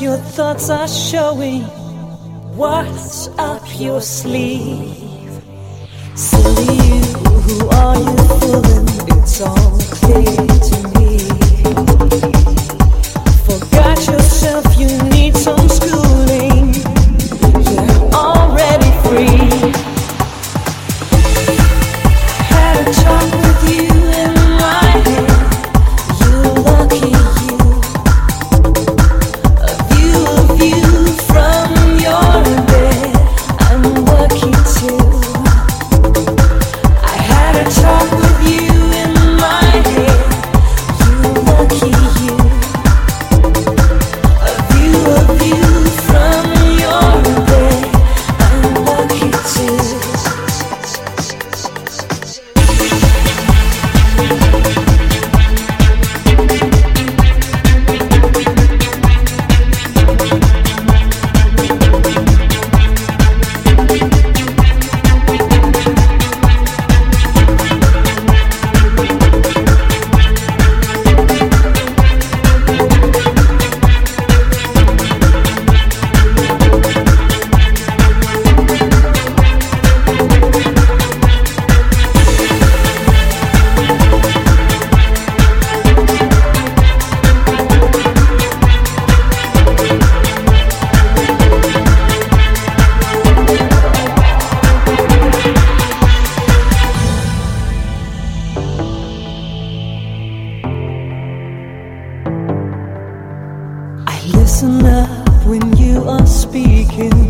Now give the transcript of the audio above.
Your thoughts are showing what's up your sleeve. Silly you, who are you fooling? It's all clear to me. Forgot yourself, outside